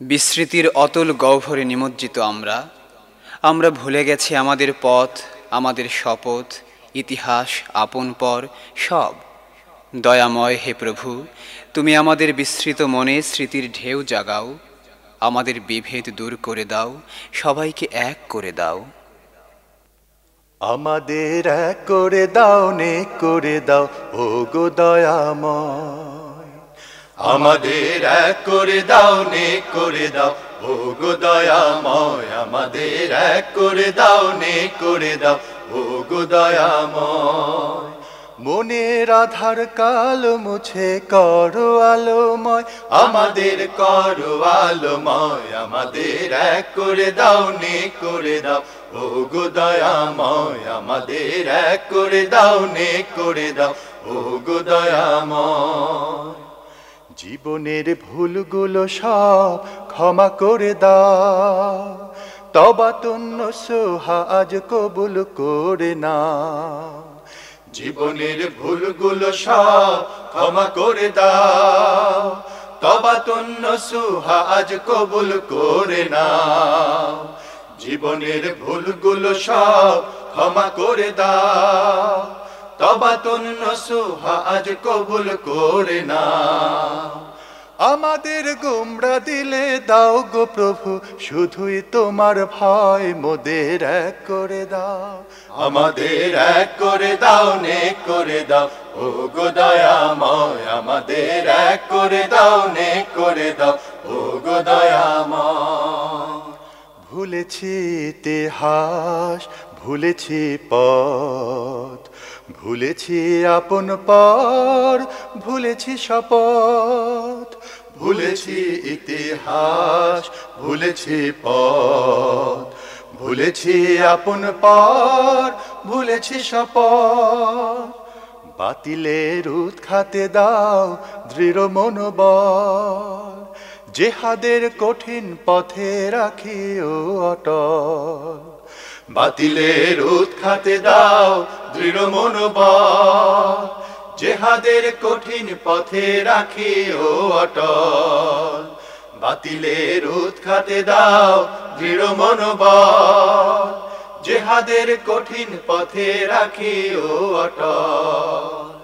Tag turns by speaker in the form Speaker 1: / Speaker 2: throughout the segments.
Speaker 1: বিস্মৃতির অতল গহ্বরে নিমজ্জিত আমরা। আমরা ভুলে গেছি আমাদের পথ, আমাদের শপথ, ইতিহাস, আপন পর, সব। দয়াময় হে প্রভু, তুমি আমাদের বিস্মৃত মনে স্মৃতির ঢেউ জাগাও, আমাদের বিভেদ দূর করে দাও, সবাইকে এক করে দাও।
Speaker 2: আমাদের এক করে দাও নে করে দাও ও গো দয়াময়। আমাদের এক করে দাও নে করে দাও। ও গো দয়াময়, আমাদের এক করে দাও নে করে দাও। ও গো দয়াময়, মনের আধার কালো মুছে করো আলোময়। আমাদের করো আলোময়, আমাদের এক করে দাও নে করে দাও। ও গো দয়াময়, আমাদের এক করে দাও নে করে দাও। ও গো দয়াময়। জীবনের ভুলগুলো সব ক্ষমা করে দাও। তবা তন্য সোহা আজ কবুল করে না জীবনের ভুলগুলো সব ক্ষমা করে দাও। তবা তন্য সুহা আজ কবুল করে না জীবনের ভুলগুলো সব ক্ষমা করে দাও। তবা তন্য সুহা আজ কবুল করে না। আমাদের গোমরা দিলে দাও গো প্রভু, শুধুই তোমার ভয় মোদের এক করে দাও। আমাদের এক করে দাও নে করে দাও। ও গো দয়াময়, আমাদের এক করে দাও নে করে দাও। ও গো দয়াময়, ভুলেছি ইতিহাস, ভুলেছি পথ। ভুলেছি আপন পর, ভুলেছি শপথ, ভুলেছি ইতিহাস, ভুলেছি পথ, ভুলেছি আপন পর, ভুলেছি শপথ। বাতিলের উৎখাতে দাও দৃঢ় মনোবল, জেহাদের কঠিন পথে রাখি ও অটল। বাতিলের উৎখাতে দাও দৃঢ় মনোবল। জেহাদের কঠিন পথে রাখি ও অটল। বাতিলের উৎখাতে দাও দৃঢ় মনোবল। জেহাদের কঠিন পথে রাখি ও অটল।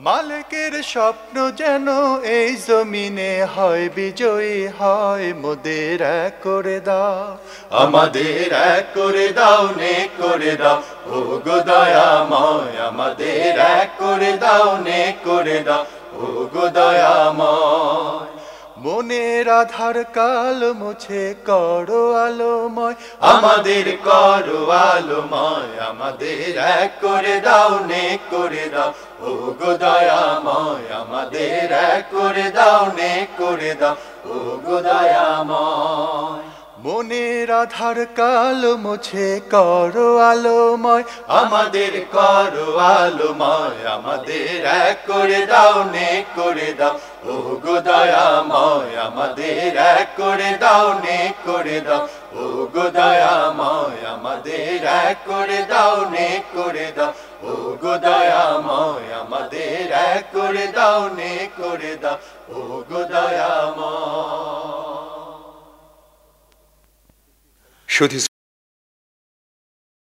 Speaker 2: মালিকের স্বপ্ন যেন এই জমিনে হয়, বিজয়ী হয়, মোদের এক করে দাও। আমাদের এক করে দাও নে করে দাও। ও গো দয়াময়, আমাদের এক করে দাও নে করে দাও। ও গো দয়াময়। মনের আধার কাল মুছে করো আলোময়। আমাদের করো আলোময়, আমাদের এক করে দাও নে করে দাও। ও গো দয়াময়, আমাদের এক করে দাও নে করে দাও। ও গো দয়াময়। মনের আধার কাল মুছে করো আলোময়। আমাদের করো আলোময়, আমাদের এক করে দাও নে করে দাও। ও গো দয়াময়, আমাদের এক করে দাও নে করে দাও। ও গো দয়াময়, আমাদের এক করে দাও নে করে দাও। ও গো দয়াময়, আমাদের এক করে দাও নে করে দাও। ও গো দয়াময়
Speaker 1: শুধু